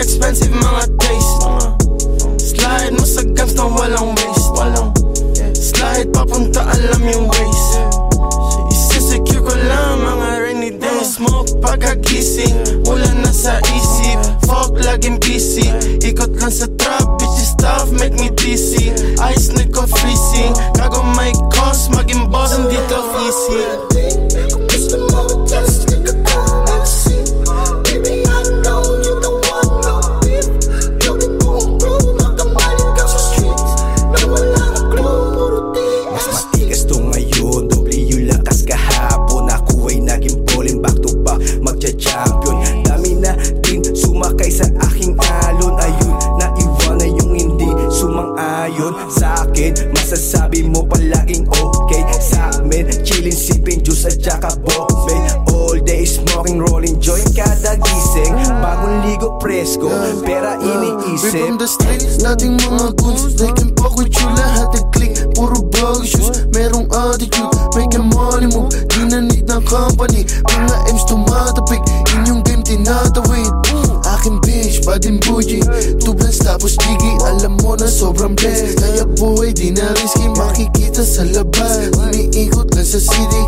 expensive mga taste. Slide mo sa gams na walang waste. Slide papunta alam yung waste. Isisecure ko lang mga rainy days Smoke pagkagising, wala na sa isip Fuck laging busy, ikot lang sa trap Bitches stuff make me dizzy. Ice nagko-freezing, kago may cost Maging boss, hindi to easy Magcha-champion Dami na din sumakay sa aking alon Ayun, naiwanan yung hindi sumang-ayon. Sa akin, masasabi mo palaging okay. Sa amin, chillin, sipping juice at saka bombay All day smoking, rolling joint kada gising. Bagong ligo presko, pera We iniisip from the streets, dating mga goons. They can fuck with you, lahat ay click. Puro bug shoes, merong attitude Make a money move, bougie Two blends tapos jiggy Alam mo na sobrang blessed. Kaya buhay di na risky Makikita sa labas. Umiikot lang sa city